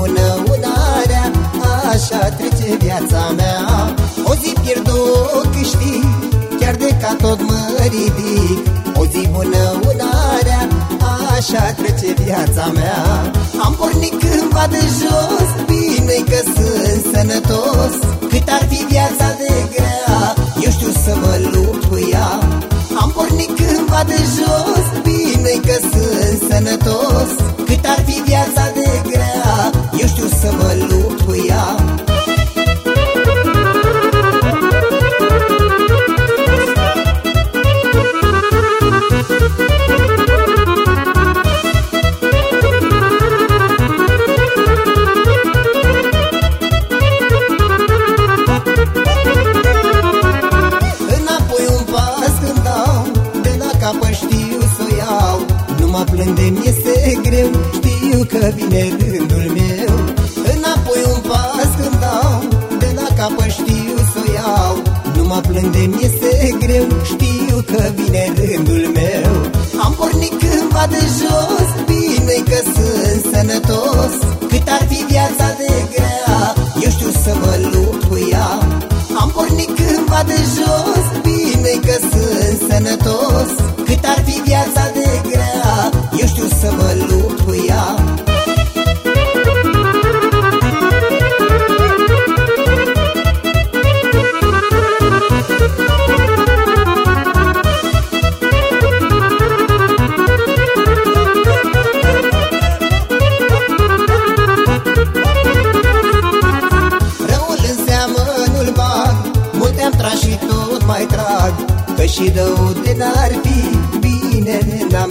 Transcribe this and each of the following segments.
bună lăudarea Așa trece viața mea. O zi pierdut câștig Chiar de ca tot mă ridic. O zi bună lăudarea Așa trece viața mea. Am pornit cândva de jos bine că sunt sănătos. Cât ar fi viața de grea Eu știu să mă lupt cu ea. Am pornit cândva de jos bine că sunt sănătos. Cât ar fi viața capă știu să o iau. Nu mă plâng de mi este greu. Știu că vine rândul meu. Înapoi un pas când dau De la capă știu să o iau. Nu mă plâng de mi este greu. Știu că vine rândul meu. Am pornit cândva de jos Bine că sunt sănătos Cât ar fi viața de grea Eu știu să mă lupt cu ea. Răul în seamă nu-l bag Multe am tras și tot mai trag Că și rău de n-ar fi Bine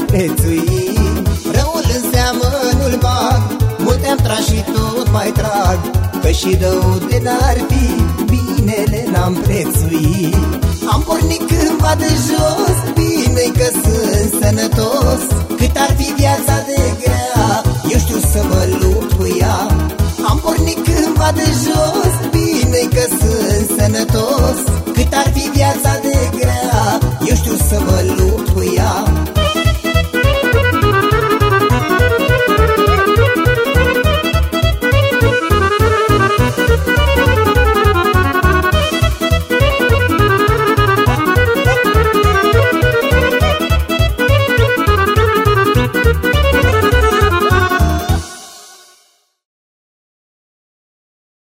n-am prețuit Răul în seamă nu-l bag Multe am tras și tot mai trag. Că și rău de n-ar fi Binele n-am prețuit. Am pornit cândva de jos Bine că sunt sănătos. Cât ar fi viața de grea Eu știu să mă lupt cu ea. Am pornit cândva de jos